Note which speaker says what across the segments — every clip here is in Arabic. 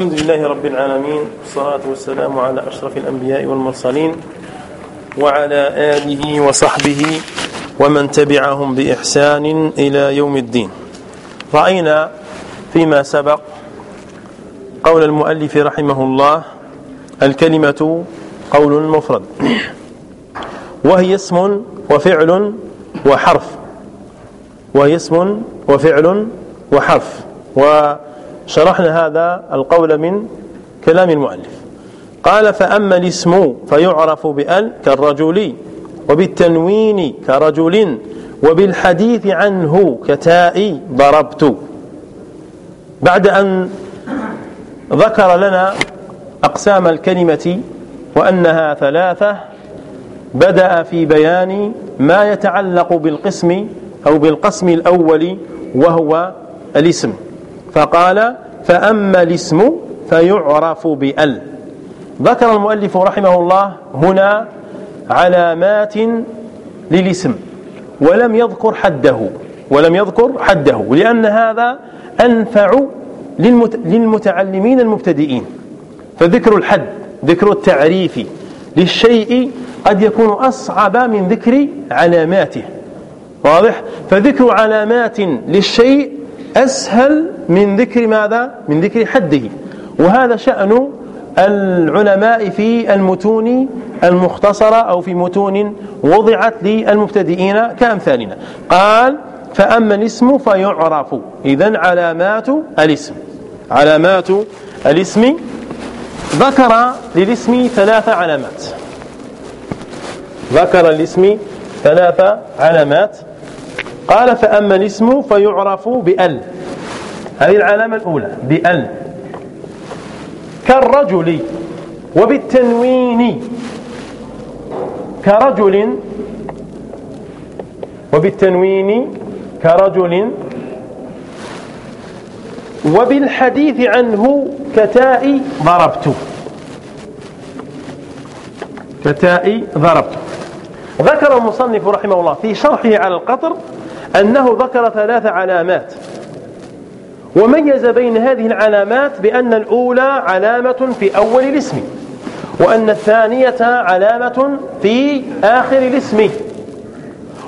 Speaker 1: الحمد لله رب العالمين والصلاة والسلام على أشرف الأنبياء والمرسلين وعلى آله وصحبه ومن تبعهم بإحسان إلى يوم الدين. رأينا فيما سبق قول المؤلف رحمه الله الكلمة قول مفرد وهي اسم وفعل وحرف وهي اسم وفعل وحرف وشرحنا هذا القول من كلام المؤلف. قال فأما الاسم فيعرف بأل كالرجل وبالتنوين كرجل وبالحديث عنه كتاء ضربت. بعد أن ذكر لنا أقسام الكلمة وأنها ثلاثة بدأ في بيان ما يتعلق بالقسم أو بالقسم الأول وهو الاسم. فقال فأما الاسم فيعرف بأل. ذكر المؤلف رحمه الله هنا علامات للاسم ولم يذكر حده ولم يذكر حده لأن هذا أنفع للمتعلمين المبتدئين. فذكر الحد ذكر التعريف للشيء قد يكون أصعب من ذكر علاماته. واضح؟ فذكر علامات للشيء أسهل من ذكر ماذا؟ من ذكر حده. وهذا شأن العلماء في المتون المختصرة أو في متون وضعت للمبتدئين كأمثالنا. قال فأما الاسم فيعرف. إذا علامات الاسم. علامات الاسم. ذكر للاسم ثلاث علامات. ذكر الاسم ثلاث علامات. قال فأما الاسم فيعرف بأل. هذه العلامة الأولى بأل. كالرجل وبالتنوين. كرجل وبالتنوين كرجل وبالحديث عنه كتاء ضربت. كتاء ضربت. ذكر المصنف رحمه الله في شرحه على القطر أنه ذكر ثلاث علامات. وميز بين هذه العلامات بأن الأولى علامة في أول الاسم وأن الثانية علامة في آخر الاسم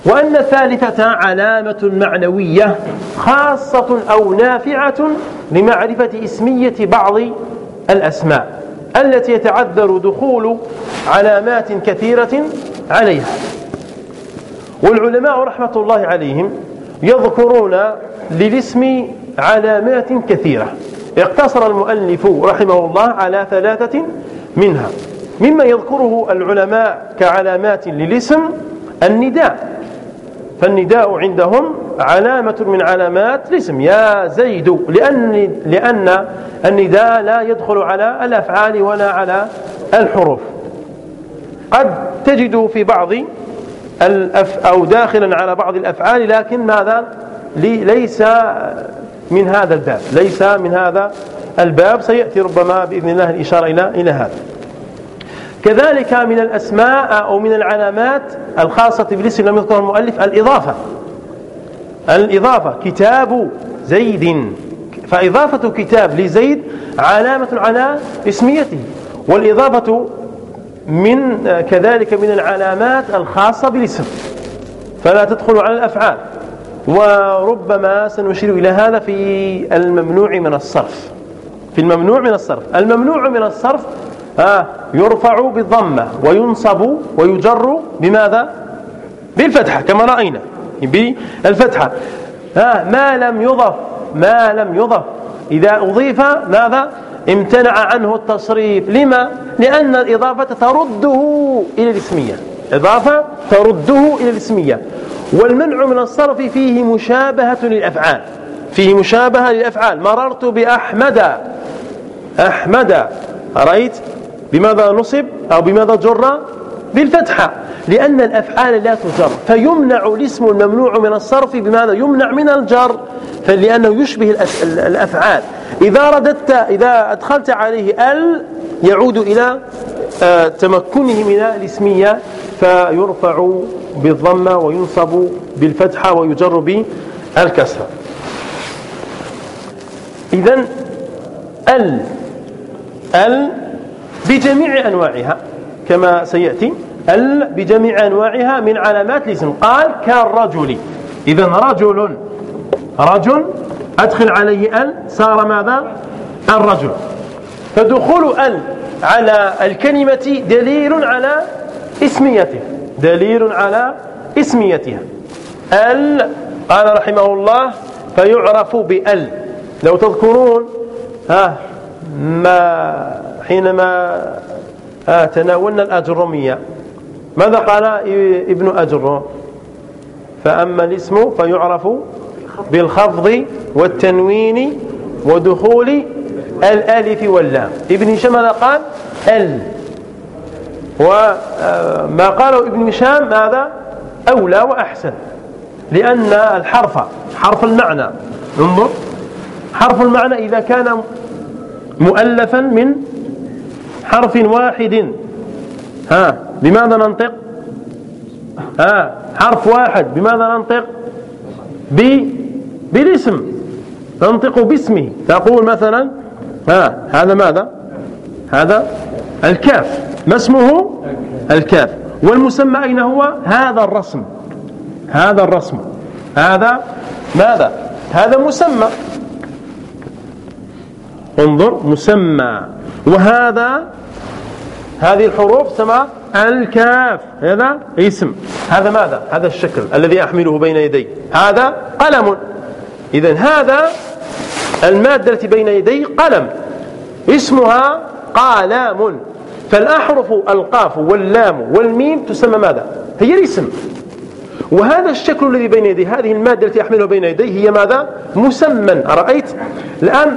Speaker 1: وأن الثالثة علامة معنوية خاصة أو نافعة لمعرفة اسمية بعض الأسماء التي يتعذر دخول علامات كثيرة عليها. والعلماء رحمة الله عليهم يذكرون للاسم علامات كثيرة. اقتصر المؤلف رحمه الله على ثلاثة منها. مما يذكره العلماء كعلامات للاسم النداء. فالنداء عندهم علامة من علامات الاسم. يا زيد لأن, لأن النداء لا يدخل على الأفعال ولا على الحروف. قد تجد في بعض الأف أو داخلا على بعض الأفعال لكن ماذا؟ ليس من هذا الباب. ليس من هذا الباب. سيأتي ربما بإذن الله الإشارة إلى إلى هذا. كذلك من الأسماء أو من العلامات الخاصة بالاسم لم يذكر المؤلف الإضافة. الإضافة كتاب زيد. فإضافة كتاب لزيد علامة على اسميته. والإضافة من كذلك من العلامات الخاصة بالاسم. فلا تدخل على الأفعال. وربما سنشير إلى هذا في الممنوع من الصرف. في الممنوع من الصرف. الممنوع من الصرف آه يرفع بالضمة وينصب ويجر بماذا؟ بالفتحة كما رأينا. بالفتحة. آه ما لم يضف ما لم يضف. إذا أضيف ماذا؟ امتنع عنه التصريف. لما؟ لأن الإضافة ترده إلى الاسمية. إضافة ترده إلى الاسمية. والمنع من الصرف فيه مشابهة للأفعال. فيه مشابهة للأفعال. مررت بأحمد. أحمد. رأيت بماذا نصب؟ أو بماذا جر؟ بالفتحة لأن الأفعال لا تجر فيمنع الاسم الممنوع من الصرف بماذا يمنع من الجر فلأنه يشبه الأفعال. إذا رددت إذا أدخلت عليه ال يعود إلى آه، تمكنه من الاسمية فيرفع بالضمة وينصب بالفتحة ويجر بالكسرة. إذا ال ال بجميع أنواعها. كما سيأتي. ال بجميع أنواعها من علامات الاسم قال كالرجل. إذا رجل. رجل. أدخل عليه ال. صار ماذا؟ الرجل. فدخول ال على الكلمة دليل على اسميته. دليل على اسميتها ال. قال رحمه الله فيعرف بال. لو تذكرون. ها ما حينما آه تناولنا الأجرمية ماذا قال ابن أجر فأما الاسم فيعرف بالخفض والتنوين ودخول الألف واللام. ابن هشام ماذا قال؟ ال. وما قاله ابن هشام ماذا أولى وأحسن لأن الحرف حرف المعنى. انظر حرف المعنى إذا كان مؤلفا من حرف واحد. ها بماذا ننطق؟ ها حرف واحد. بماذا ننطق؟ ب بالاسم. ننطق باسمه. تقول مثلا ها هذا ماذا؟ هذا الكاف. ما اسمه؟ الكاف. والمسمى أين هو؟ هذا الرسم. هذا الرسم. هذا ماذا؟ هذا مسمى. انظر مسمى. وهذا هذه الحروف تسمى الكاف. هذا اسم. هذا ماذا؟ هذا الشكل الذي أحمله بين يدي. هذا قلم. إذا هذا المادة التي بين يدي قلم. اسمها قلم. فالأحرف القاف واللام والميم تسمى ماذا؟ هي الاسم. وهذا الشكل الذي بين يديه هذه المادة التي أحملها بين يديه هي ماذا؟ مسمى. أرأيت؟ الآن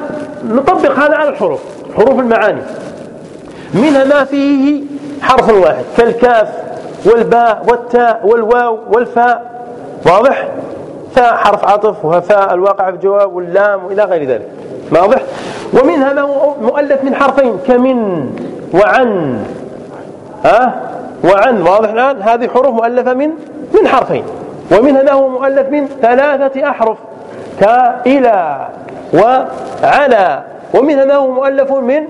Speaker 1: نطبق هذا على الحروف. حروف المعاني. منها ما فيه حرف واحد كالكاف والباء والتاء والواو والفاء. واضح؟ فاء حرف عطف وفاء الواقع في الجواب واللام وإلى غير ذلك. واضح؟ ومنها ما هو مؤلف من حرفين كمن وعن. ها؟ أه؟ وعن واضح الآن؟ هذه حروف مؤلفة من من حرفين. ومنها ما هو مؤلف من ثلاثة أحرف كإلى وعلى. ومنها ما هو مؤلف من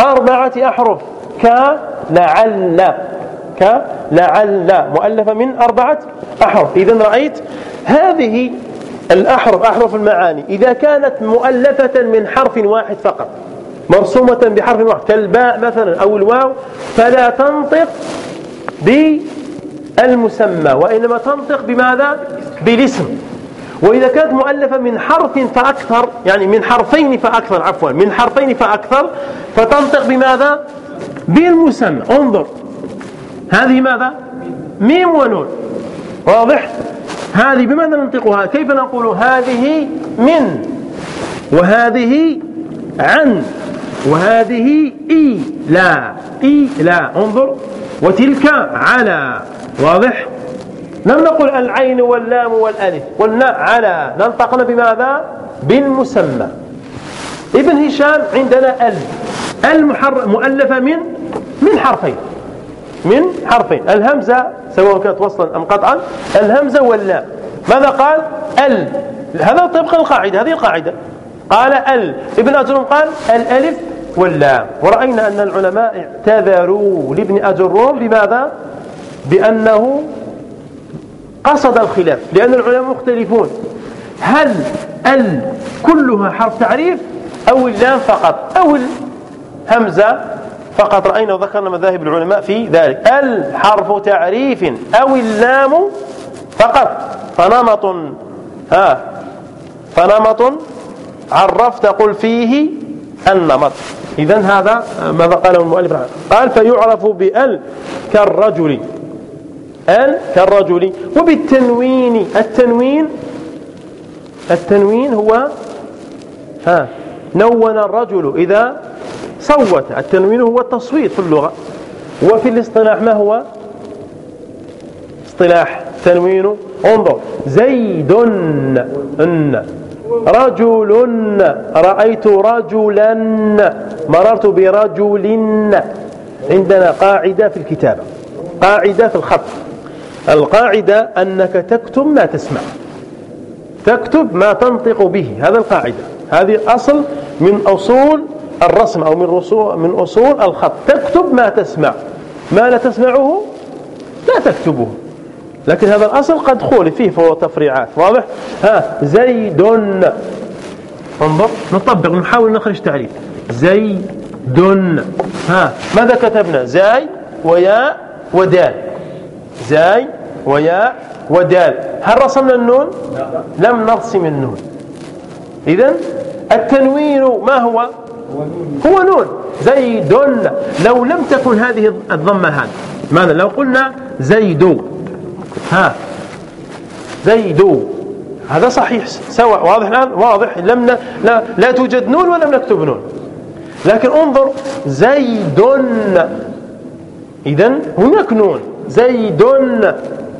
Speaker 1: أربعة أحرف. كلعل كلعل مؤلفة من أربعة أحرف. إذا رأيت هذه الأحرف أحرف المعاني إذا كانت مؤلفة من حرف واحد فقط مرسومة بحرف واحد كالباء مثلا أو الواو فلا تنطق بالمسمى وإنما تنطق بماذا؟ بالاسم. وإذا كانت مؤلفة من حرف فأكثر يعني من حرفين فأكثر عفوا من حرفين فأكثر فتنطق بماذا؟ بالمسمى. انظر. هذه ماذا؟ ميم ونون. واضح؟ هذه بماذا ننطقها؟ كيف نقول هذه من؟ وهذه عن. وهذه إي. لا. إي لا. انظر. وتلك على. واضح؟ لم نقل العين واللام والألف قلنا على ننطقنا بماذا؟ بالمسمى. ابن هشام عندنا ال المحر مؤلفة من من حرفين. من حرفين. الهمزة سواء كانت وصلا أم قطعا الهمزة واللام. ماذا قال؟ ال. هذا طبق القاعدة هذه القاعدة. قال ال. ابن أجرم قال الألف واللام. ورأينا أن العلماء اعتذروا لابن أجروم بماذا؟ بأنه قصد الخلاف لأن العلماء مختلفون. هل ال كلها حرف تعريف أو اللام فقط؟ أو الهمزة فقط؟ رأينا وذكرنا مذاهب العلماء في ذلك. ال حرف تعريف أو اللام فقط. فنمط ها فنمط عرفت قل فيه النمط. إذا هذا ماذا قاله المؤلف؟ قال فيعرف بأل كالرجل. ال كالرجل. وبالتنوين التنوين التنوين هو ها نون الرجل إذا صوت. التنوين هو التصويت في اللغة. وفي الاصطلاح ما هو؟ اصطلاح. تنوين انظر. زيد إن. رجل رأيت رجلا. مررت برجل. عندنا قاعدة في الكتابة. قاعدة في الخط. القاعدة أنك تكتب ما تسمع. تكتب ما تنطق به. هذا القاعدة. هذه أصل من أصول الرسم أو من, من أصول الخط. تكتب ما تسمع. ما لا تسمعه؟ لا تكتبه. لكن هذا الأصل قد خولف فيه فهو تفريعات. واضح؟ ها زيد. انظر نطبق نحاول نخرج تعريف زيد. ها ماذا كتبنا؟ زاي وياء ودال. زاي وياء ودال. هل رسمنا النون؟ لم نرسم النون. إذا التنوين ما هو؟ هو نون. زيد. لو لم تكن هذه الضمة هذه. ماذا؟ لو قلنا زيد. ها. زيد. هذا صحيح. سواء واضح الآن؟ واضح. لم ن... لا, لا توجد نون ولم نكتب نون. لكن انظر. زيد. إذا هناك نون. زيد.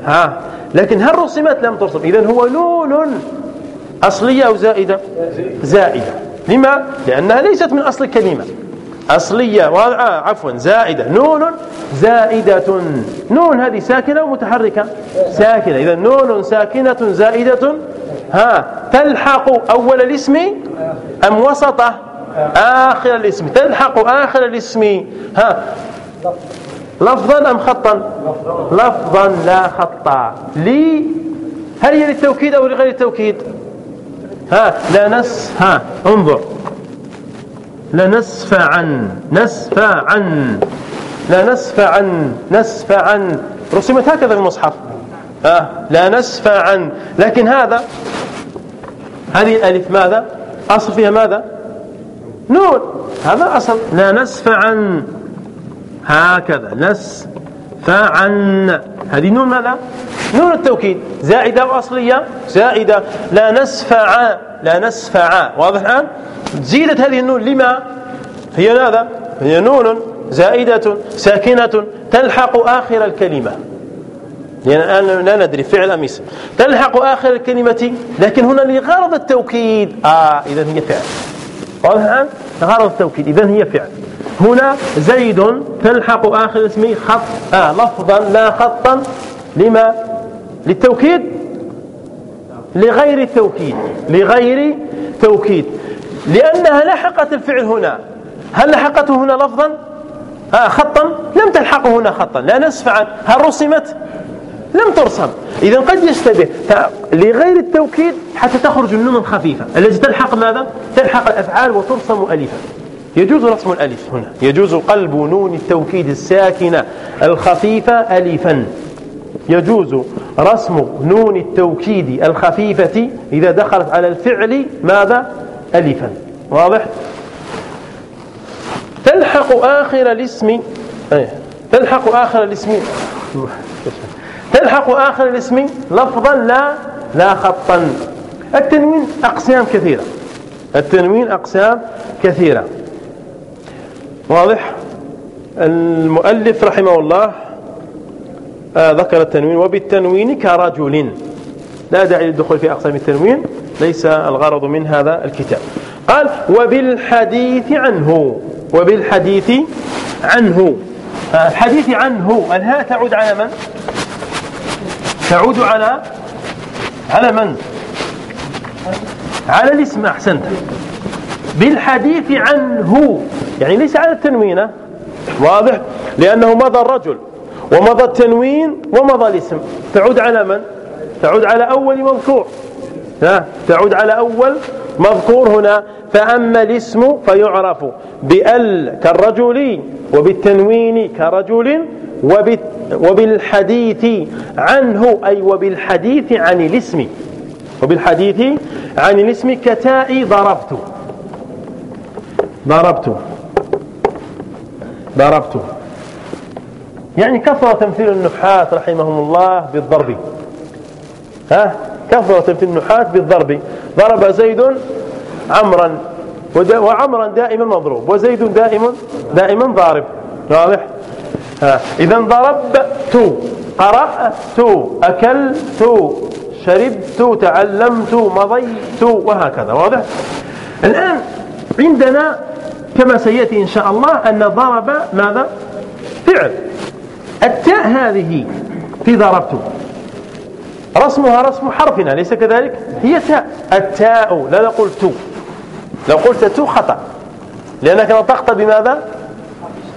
Speaker 1: ها. لكن هل رسمت لم ترسم؟ إذا هو نون أصلية أو زائدة؟ زائدة. لما؟ لأنها ليست من أصل الكلمة. أصلية آه عفوا زائدة. نون زائدة. نون هذه ساكنة ومتحركة ساكنة. إذا نون ساكنة زائدة. ها. تلحق أول الاسم أم وسطه آخر الاسم؟ تلحق آخر الاسم. ها. لفظا أم خطا؟ لفظا لا خطا لي هل هي للتوكيد أو لغير التوكيد؟ ها لا نس ها انظر. لنسفعا نسفعا لا نسفعا رسمت هكذا في المصحف. آه لا نسفعا لكن هذا هذه الألف ماذا؟ أصل فيها ماذا؟ نون. هذا أصل. لا هكذا. نسفعا هذه نون ماذا؟ نون التوكيد. زائدة وأصلية. زائدة لا نسفع لا نسفع. واضح الآن؟ زيدت هذه النون. لما؟ هي ماذا؟ هي نون زائدة ساكنة تلحق آخر الكلمة. لأن الآن لا ندري فعل أم اسم. تلحق آخر الكلمة لكن هنا لغرض التوكيد. آه إذا هي فعل. واضح الآن؟ غرض التوكيد. إذا هي فعل. هنا زيد تلحق آخر اسمه خط آه لفظا لا خطا. لما؟ للتوكيد؟ لغير التوكيد. لغير توكيد. لأنها لحقت الفعل هنا. هل لحقته هنا لفظا؟ آه خطا. لم تلحقه هنا خطا. لا نسفع هل رسمت؟ لم ترسم. إذا قد يشتبه. لغير التوكيد حتى تخرج النون الخفيفة التي تلحق ماذا؟ تلحق الأفعال وترسم ألفا. يجوز رسم الألف هنا. يجوز قلب نون التوكيد الساكنة الخفيفة ألفا. يجوز رسم نون التوكيد الخفيفة إذا دخلت على الفعل ماذا؟ ألفا. واضح؟ تلحق آخر الاسم أيه. تلحق آخر الاسم تلحق آخر الاسم لفظا لا لا خطا. التنوين أقسام كثيرة. التنوين أقسام كثيرة. واضح. المؤلف رحمه الله آه ذكر التنوين وبالتنوين كرجل. لا داعي للدخول في أقسام التنوين ليس الغرض من هذا الكتاب. قال وبالحديث عنه وبالحديث عنه. آه، الحديث عنه الهاء تعود على من؟ تعود على على من؟ على الاسم أحسنت. بالحديث عنه. يعني ليس على التنوين واضح؟ لأنه مضى الرجل ومضى التنوين ومضى الاسم. تعود على من؟ تعود على أول مذكور ها؟ تعود على أول مذكور هنا. فأما الاسم فيعرف بأل كالرجل وبالتنوين كرجل وبالحديث عنه أي وبالحديث عن الاسم. وبالحديث عن الاسم كتاء ضربت. ضربت. ضربت يعني كثر تمثيل النحاة رحمهم الله بالضرب. ها؟ كثر تمثيل النحاة بالضرب. ضرب زيد عمرا وعمرا دائما مضروب. وزيد دائما دائما ضارب. واضح؟ إذا ضربت قرأت أكلت شربت تعلمت مضيت وهكذا. واضح؟ الآن عندنا كما سيأتي إن شاء الله أن ضرب ماذا؟ فعل. التاء هذه في ضربت رسمها رسم حرفنا ليس كذلك؟ هي تاء. التاء لا نقول تو. لو قلت تو خطأ. لأنك نطقت بماذا؟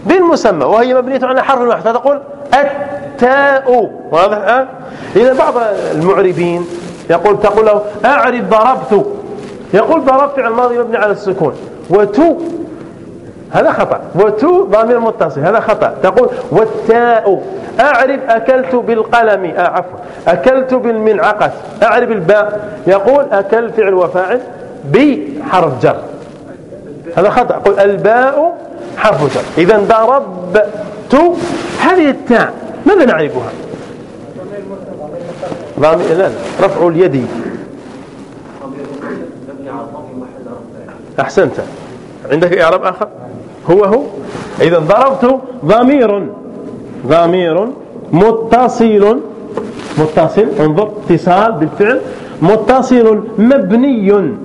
Speaker 1: بالمسمى وهي مبنية على حرف واحد فتقول التاء. واضح الآن إذا بعض المعربين يقول تقول له أعرب ضربت. يقول ضربت فعل ماضي مبني على السكون. وتو هذا خطأ. وتو ضمير متصل. هذا خطأ. تقول والتاء. أعرف أكلت بالقلم. آه عفوا. أكلت بالمنعقة أعرف الباء. يقول أكل فعل وفاعل بحرف جر. هذا خطأ. قل الباء حرف جر. إذا ضربت هذه التاء. ماذا نعرفها؟ لا لا. رفع اليد. أحسنت. عندك إعراب آخر؟ هو هو. إذا ضربت ضمير ضمير متصل متصل انظر اتصال بالفعل متصل مبني.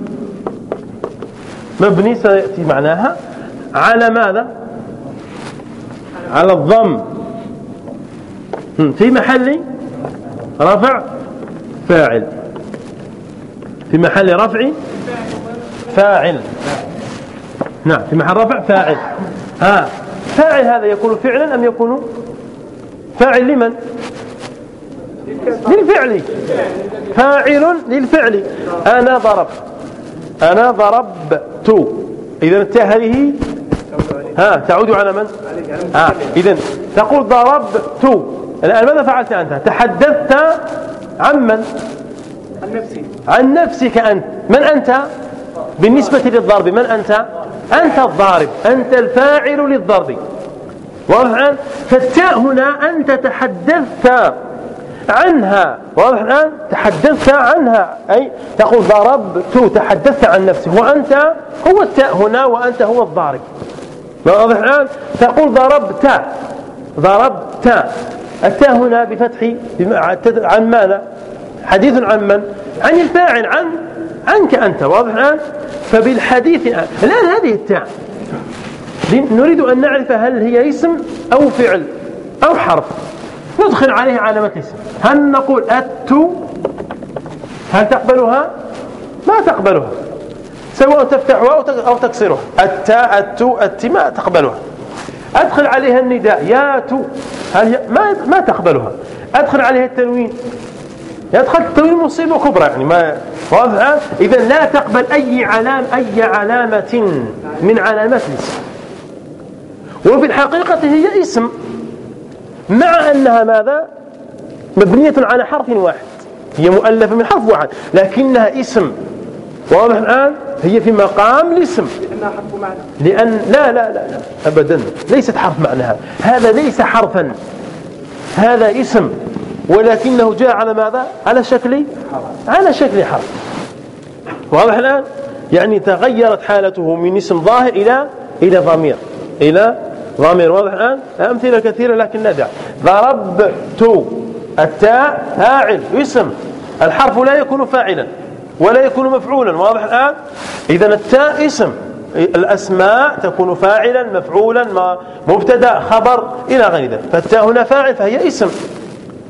Speaker 1: مبني سيأتي معناها على ماذا؟ على الضم. في محل رفع فاعل. في محل رفع فاعل. نعم في محل رفع فاعل. ها فاعل هذا يكون فعلا أم يكون فاعل لمن؟ للفعل. فاعل للفعل. أنا ضربت أنا ضربت. إذا هذه ها تعود على من؟ آه. إذا تقول ضربت. الآن ماذا فعلت أنت؟ تحدثت عن من؟ عن نفسي. عن نفسك أنت. من أنت؟ بالنسبة للضرب من أنت؟ أنت الضارب أنت الفاعل للضرب. واضح الآن؟ فالتاء هنا أنت تحدثت عنها. واضح الآن؟ تحدثت عنها. أي تقول ضربت تحدثت عن نفسك وأنت هو التاء هنا وأنت هو الضارب. واضح الآن؟ تقول ضربت ضربت. التاء هنا بفتح عن ماذا؟ حديث عن من؟ عن الفاعل عن عنك أنت واضح الآن؟ فبالحديث الآن هذه التاء نريد أن نعرف هل هي اسم أو فعل أو حرف. ندخل عليه علامة اسم. هل نقول أت؟ هل تقبلها؟ ما تقبلها. سواء تفتحها أو تكسرها. التاء التو الت ما تقبلها. أدخل عليها النداء. يا تو هل ما ما تقبلها. أدخل عليها التنوين. يدخل التنوين مصيبة كبرى يعني ما واضح إذا لا تقبل أي علام أي علامة من علامات الاسم. وفي الحقيقة هي اسم مع أنها ماذا؟ مبنية على حرف واحد. هي مؤلفة من حرف واحد لكنها اسم. واضح الآن؟ هي في مقام الاسم. لأنها حرف معنى. لأن لا لا لا, لا أبدا. ليست حرف معنى هذا ليس حرفا. هذا اسم. ولكنه جاء على ماذا؟ على شكل على شكل حرف. واضح الآن؟ يعني تغيرت حالته من اسم ظاهر إلى إلى ضمير. إلى ضمير. واضح الآن؟ أمثلة كثيرة لكن ندع ضربت التاء فاعل. اسم. الحرف لا يكون فاعلا ولا يكون مفعولا. واضح الآن؟ إذا التاء اسم. الأسماء تكون فاعلا مفعولا مبتدأ خبر إلى غير ذلك. فالتاء هنا فاعل فهي اسم.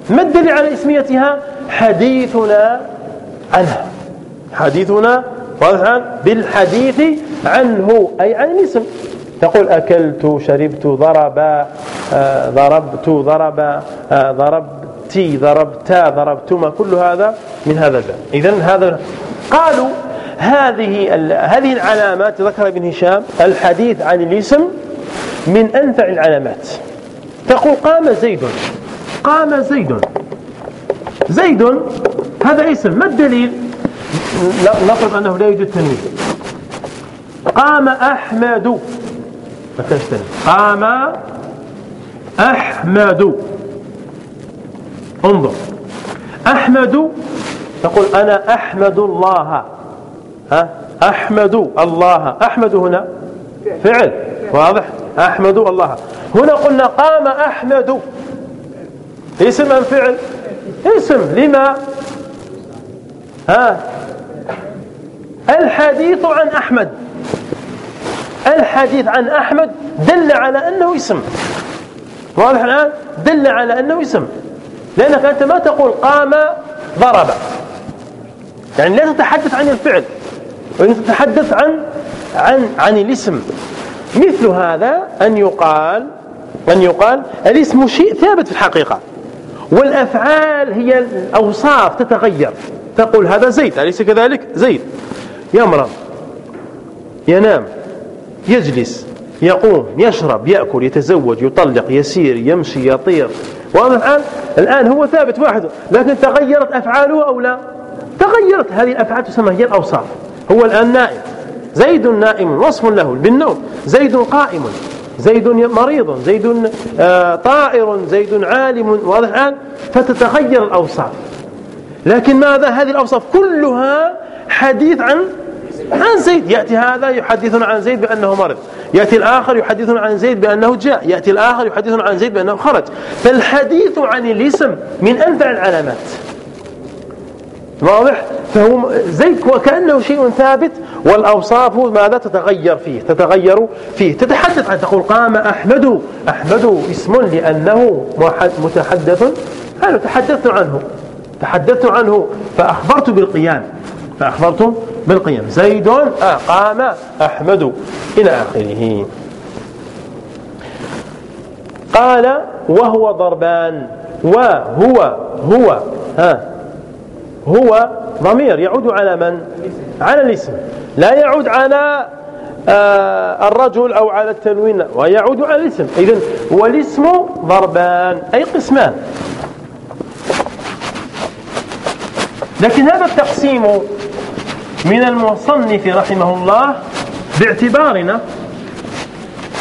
Speaker 1: ما الدليل على اسميتها؟ حديثنا عنها حديثنا واضح بالحديث عنه أي عن الاسم. تقول أكلت شربت ضرب آه، ضربت ضرب آه، ضربتي ضربتا ضربتما كل هذا من هذا الباب. إذا هذا قالوا هذه هذه العلامات ذكر ابن هشام الحديث عن الاسم من أنفع العلامات. تقول قام زيد. قام زيد. زيد هذا اسم ما الدليل؟ نفرض أنه لا يوجد تنوين. قام أحمد. ما كانش قام أحمد. انظر. أحمد تقول أنا أحمد الله. ها؟ أحمد الله. أحمد هنا فعل واضح؟ أحمد الله. هنا قلنا قام أحمد. اسم أم فعل؟ اسم. لما؟ ها؟ الحديث عن أحمد. الحديث عن أحمد دل على أنه اسم. واضح الآن؟ دل على أنه اسم. لأنك أنت ما تقول قام ضرب. يعني لا تتحدث عن الفعل. وإن تتحدث عن عن عن الاسم. مثل هذا أن يقال أن يقال الاسم شيء ثابت في الحقيقة. والأفعال هي الأوصاف تتغير. تقول هذا زيد أليس كذلك؟ زيد. يمرض ينام يجلس يقوم يشرب يأكل يتزوج يطلق يسير يمشي يطير. واضح الآن؟ الآن هو ثابت واحد. لكن تغيرت أفعاله أو لا؟ تغيرت. هذه الأفعال تسمى هي الأوصاف. هو الآن نائم. زيد نائم وصف له بالنوم. زيد قائم. زيد مريض زيد آه، طائر زيد عالم. واضح الآن؟ فتتغير الأوصاف. لكن ماذا؟ هذه الأوصاف كلها حديث عن عن زيد. يأتي هذا يحدثنا عن زيد بأنه مرض. يأتي الآخر يحدثنا عن زيد بأنه جاء. يأتي الآخر يحدثنا عن زيد بأنه خرج. فالحديث عن الاسم من أنفع العلامات. واضح؟ فهو زيد وكأنه شيء ثابت والأوصاف ماذا تتغير فيه؟ تتغير فيه. تتحدث عن تقول قام أحمد. أحمد اسم لأنه متحدث. أنا تحدثت عنه. تحدثت عنه. فأخبرت بالقيام. فأخبرت بالقيام. زيد آه قام أحمد إلى آخره. قال وهو ضربان. وهو هو ها. هو ضمير يعود على من؟ على الاسم. لا يعود على آه الرجل أو على التنوين ويعود على الاسم. إذن والاسم ضربان أي قسمان. لكن هذا التقسيم من المصنف رحمه الله باعتبارنا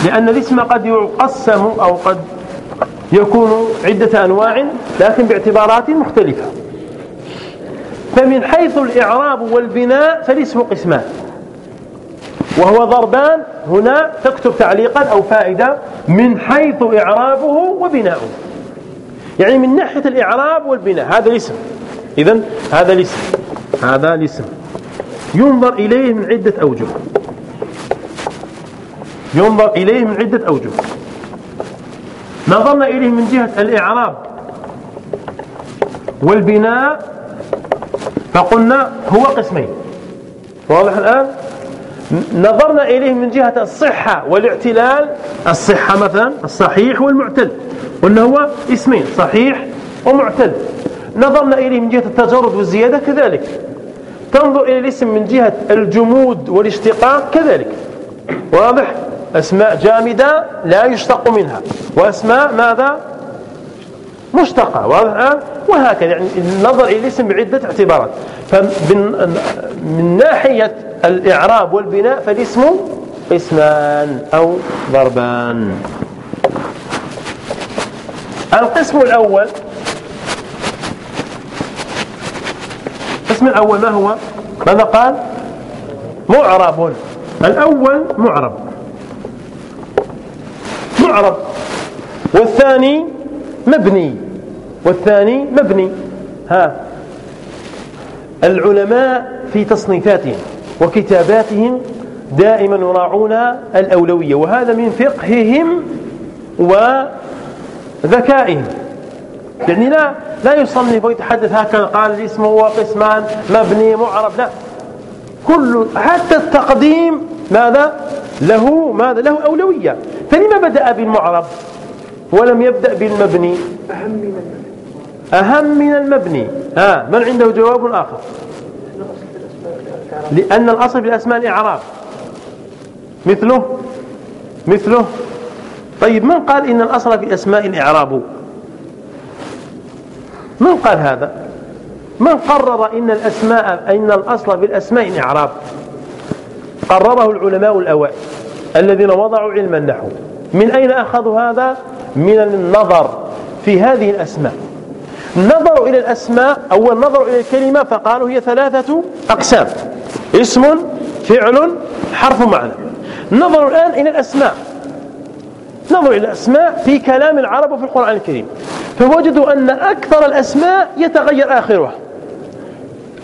Speaker 1: لأن الاسم قد يقسم أو قد يكون عدة أنواع لكن باعتبارات مختلفة. فمن حيث الإعراب والبناء فالاسم قسمان. وهو ضربان هنا تكتب تعليقا أو فائدة من حيث إعرابه وبناؤه. يعني من ناحية الإعراب والبناء هذا الاسم. إذا هذا الاسم هذا الاسم. ينظر إليه من عدة أوجه. ينظر إليه من عدة أوجه. نظرنا إليه من جهة الإعراب والبناء فقلنا هو قسمين. واضح الآن؟ نظرنا إليه من جهة الصحة والاعتلال الصحة مثلا الصحيح والمعتل. قلنا هو اسمين صحيح ومعتل. نظرنا إليه من جهة التجرد والزيادة كذلك. تنظر إلى الاسم من جهة الجمود والاشتقاق كذلك. واضح؟ أسماء جامدة لا يشتق منها. وأسماء ماذا؟ مشتقة واضح؟ وهكذا يعني النظر إلى الاسم بعدة اعتبارات. فمن ناحية الإعراب والبناء فالاسم اسمان أو ضربان. القسم الأول القسم الأول ما هو؟ ماذا قال؟ معرب. الأول معرب. معرب. والثاني مبني والثاني مبني. ها. العلماء في تصنيفاتهم وكتاباتهم دائما يراعون الأولوية وهذا من فقههم وذكائهم. يعني لا لا يصنف ويتحدث هكذا قال الاسم هو قسمان مبني معرب لا. كل حتى التقديم ماذا؟ له ماذا؟ له أولوية. فلما بدأ بالمعرب؟ ولم يبدأ بالمبني. أهم من المبني. أهم من المبني. ها من عنده جواب آخر؟ لأن الأصل في الأسماء الإعراب. مثله؟ مثله؟ طيب من قال إن الأصل في الأسماء الإعراب؟ من قال هذا؟ من قرر إن الأسماء إن الأصل في الأسماء الإعراب؟ قرره العلماء الأوائل الذين وضعوا علم النحو. من أين أخذوا هذا؟ من النظر في هذه الأسماء. نظروا إلى الأسماء أول نظروا إلى الكلمة فقالوا هي ثلاثة أقسام. اسم فعل حرف معنى. نظروا الآن إلى الأسماء. نظروا إلى الأسماء في كلام العرب وفي القرآن الكريم. فوجدوا أن أكثر الأسماء يتغير آخرها.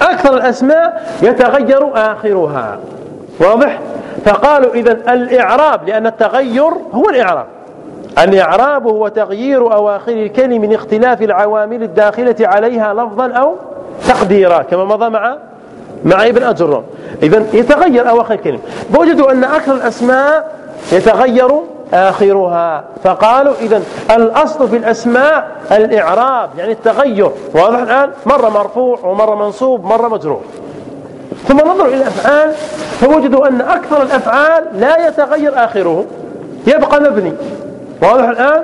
Speaker 1: أكثر الأسماء يتغير آخرها. واضح؟ فقالوا إذا الإعراب لأن التغير هو الإعراب. الإعراب هو تغيير أواخر الكلم من اختلاف العوامل الداخلة عليها لفظا أو تقديرا كما مضى مع مع ابن أجرم إذا يتغير أواخر الكلم. فوجدوا أن أكثر الأسماء يتغير آخرها. فقالوا إذا الأصل في الأسماء الإعراب يعني التغير. واضح الآن؟ مرة مرفوع ومرة منصوب مرة مجرور. ثم نظروا إلى الأفعال. فوجدوا أن أكثر الأفعال لا يتغير آخره. يبقى مبني. واضح الآن؟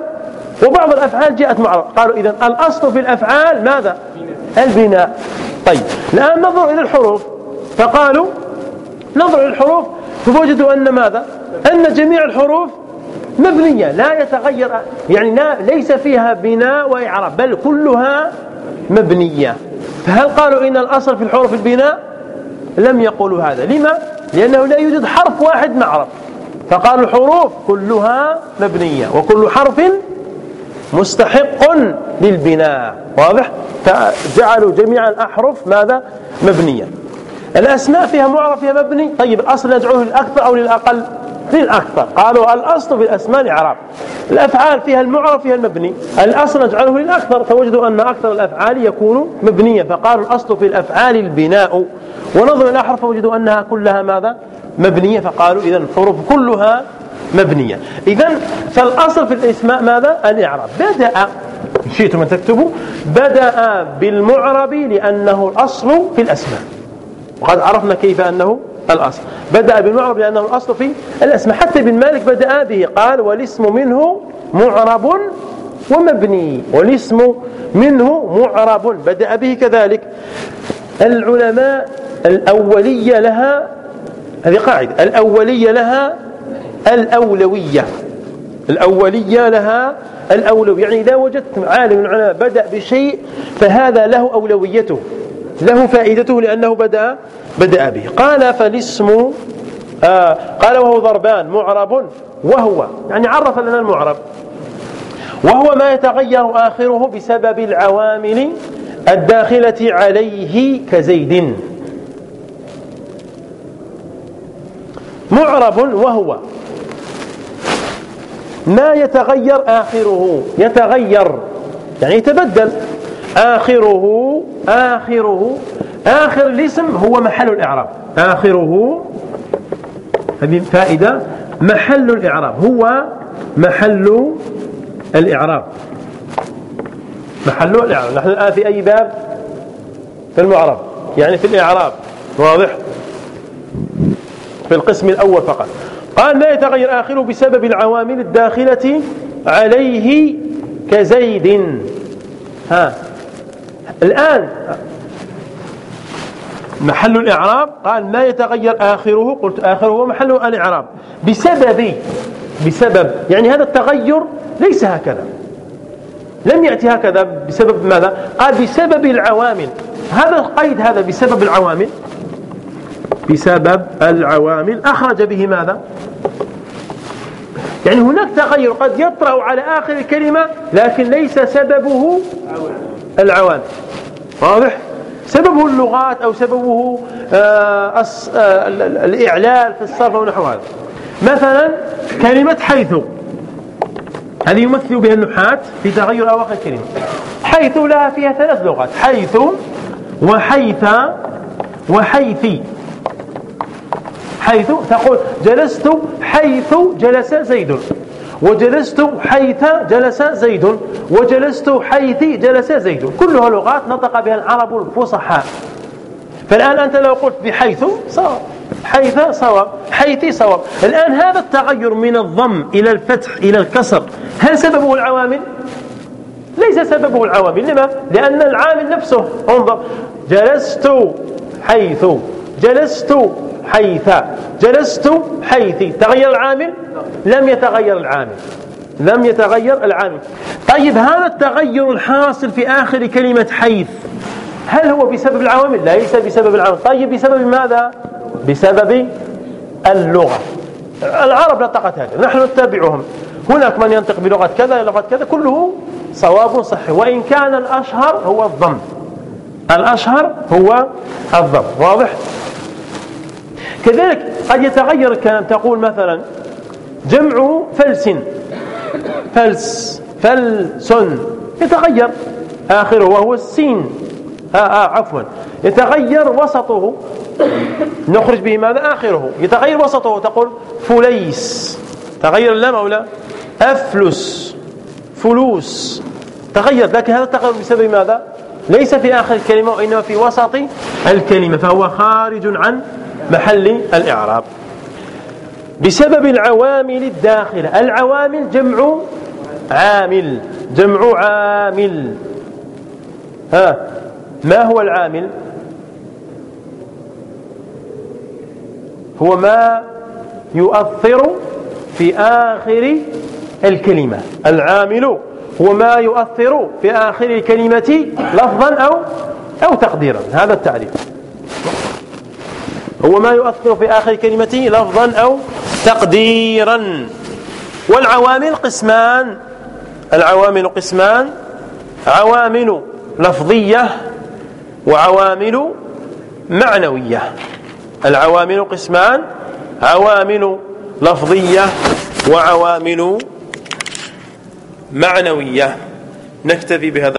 Speaker 1: وبعض الأفعال جاءت معرض قالوا إذا الأصل في الأفعال ماذا؟ البناء. طيب الآن نظروا إلى الحروف. فقالوا نظروا إلى الحروف. فوجدوا أن ماذا؟ أن جميع الحروف مبنية لا يتغير يعني لا ليس فيها بناء وإعراب بل كلها مبنية. فهل قالوا إن الأصل في الحروف البناء؟ لم يقولوا هذا. لما؟ لأنه لا يوجد حرف واحد معرب فقالوا الحروف كلها مبنية وكل حرف مستحق للبناء واضح؟ فجعلوا جميع الأحرف ماذا؟ مبنية. الأسماء فيها معرف فيها مبني؟ طيب الأصل ندعوه للأكثر أو للأقل؟ للأكثر قالوا الأصل في الأسماء الإعراب الأفعال فيها المعرف فيها المبني. الأصل نجعله للأكثر. فوجدوا أن أكثر الأفعال يكون مبنية فقالوا الأصل في الأفعال البناء. ونظروا إلى الأحرف فوجدوا أنها كلها ماذا؟ مبنية. فقالوا إذا الحروف كلها مبنية. إذا فالأصل في الإسماء ماذا؟ الإعراب. بدأ شئتم أن تكتبوا بدأ بالمعرب لأنه الأصل في الأسماء. وقد عرفنا كيف أنه الأصل. بدأ بالمعرب لأنه الأصل في الأسماء حتى ابن مالك بدأ به. قال والاسم منه معرب ومبني. والاسم منه معرب. بدأ به كذلك. العلماء الأولية لها هذه قاعدة. الأولية لها الأولوية. الأولية لها الأولوية. يعني إذا وجدت عالم من العلماء بدأ بشيء فهذا له أولويته. له فائدته لأنه بدأ بدأ به. قال فالاسم آه قال وهو ضربان معرب وهو يعني عرف لنا المعرب. وهو ما يتغير آخره بسبب العوامل الداخلة عليه كزيد. معرب وهو. ما يتغير آخره يتغير يعني يتبدل. آخره آخره آخر الاسم هو محل الإعراب. آخره هذه فائدة محل الإعراب. هو محل الإعراب. محل الإعراب. نحن الآن في أي باب؟ في المعرب. يعني في الإعراب. واضح؟ في القسم الأول فقط. قال لا يتغير آخره بسبب العوامل الداخلة عليه كزيد. ها. الآن محل الإعراب؟ قال ما يتغير آخره. قلت آخره محل الإعراب. بسبب بسبب يعني هذا التغير ليس هكذا. لم يأتي هكذا. بسبب ماذا؟ قال بسبب العوامل. هذا القيد هذا بسبب العوامل. بسبب العوامل. أخرج به ماذا؟ يعني هناك تغير قد يطرأ على آخر الكلمة لكن ليس سببه العوامل. واضح؟ سببه اللغات أو سببه آه، آه، الإعلال في الصرف ونحو هذا. مثلا كلمة حيث. هذه يمثل بها النحاة في تغير أواخر الكلمة. حيث لها فيها ثلاث لغات. حيث وحيث وحيثي حيث تقول جلست حيث جلس زيد. وجلست حيث جلس زيد وجلست حيث جلس زيد. كلها لغات نطق بها العرب الفصحاء. فالآن أنت لو قلت بحيث صواب. حيث صواب. حيث صواب. الآن هذا التغير من الضم إلى الفتح إلى الكسر هل سببه العوامل؟ ليس سببه العوامل. لماذا لأن العامل نفسه. انظر. جلست حيث جلست حيث جلست حيث تغير العامل؟ لم يتغير العامل. لم يتغير العامل. طيب هذا التغير الحاصل في آخر كلمة حيث. هل هو بسبب العوامل؟ ليس بسبب العوامل. طيب بسبب ماذا؟ بسبب اللغة. العرب نطقت هكذا نحن نتبعهم. هناك من ينطق بلغة كذا لغة كذا كله صواب صحي. وإن كان الأشهر هو الضم. الأشهر هو الضم. واضح؟ كذلك قد يتغير الكلام. تقول مثلا جمع فلس. فلس. فلس. يتغير. آخره وهو السين. آه آه عفوا. يتغير وسطه. نخرج به ماذا؟ آخره. يتغير وسطه. تقول فليس. تغير اللام أو لا؟ أفلس. فلوس. تغير. لكن هذا التغير بسبب ماذا؟ ليس في آخر الكلمة وإنما في وسط الكلمة فهو خارج عن محل الإعراب. بسبب العوامل الداخلة. العوامل جمع عامل. جمع عامل. ها ما هو العامل؟ هو ما يؤثر في آخر الكلمة. العامل هو ما يؤثر في آخر الكلمة لفظا أو أو تقديرا. هذا التعريف. هو ما يؤثر في آخر الكلمة لفظا أو تقديرا. والعوامل قسمان. العوامل قسمان. عوامل لفظية وعوامل معنوية. العوامل قسمان. عوامل لفظية وعوامل معنوية. نكتفي بهذا